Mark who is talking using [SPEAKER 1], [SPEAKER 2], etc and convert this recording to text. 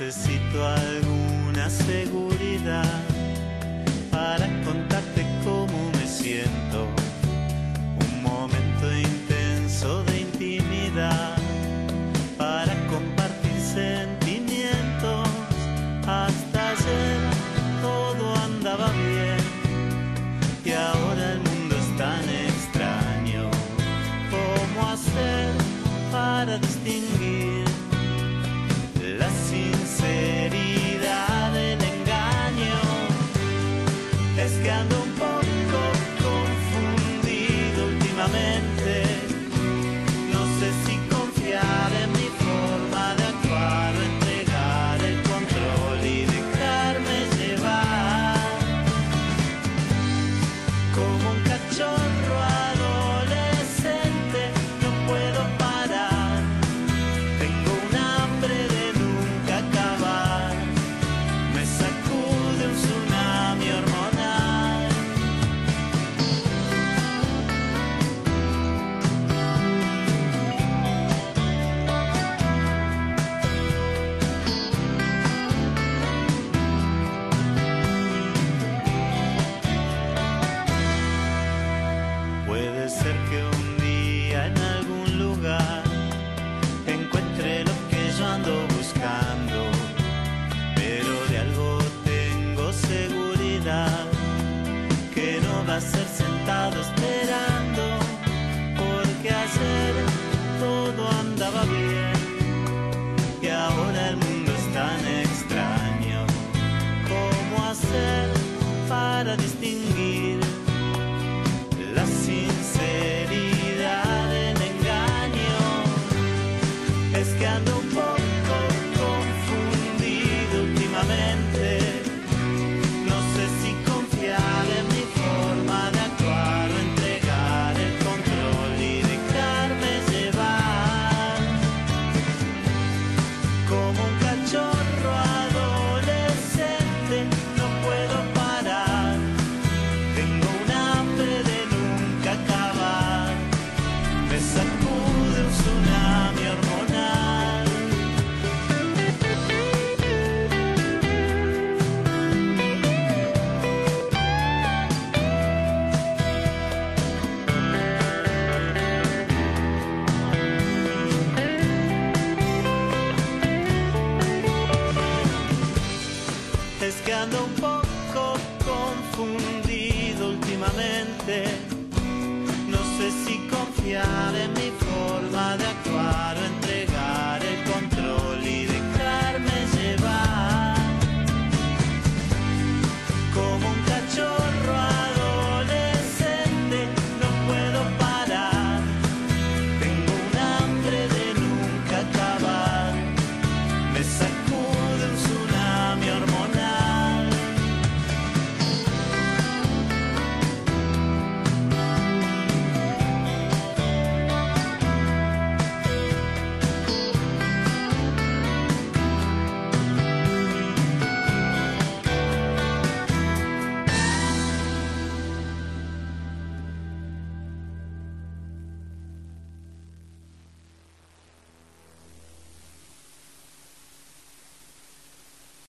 [SPEAKER 1] necesito alguna seguridad para contar. your Puede ser que un día en algún lugar encuentre lo que yo ando buscando, pero de algo tengo seguridad, que no va a ser sentado esperando, porque ayer todo andaba bien y ahora el mundo es tan extraño. ¿Cómo hacer para distinguir? que ando un poco confundido últimamente.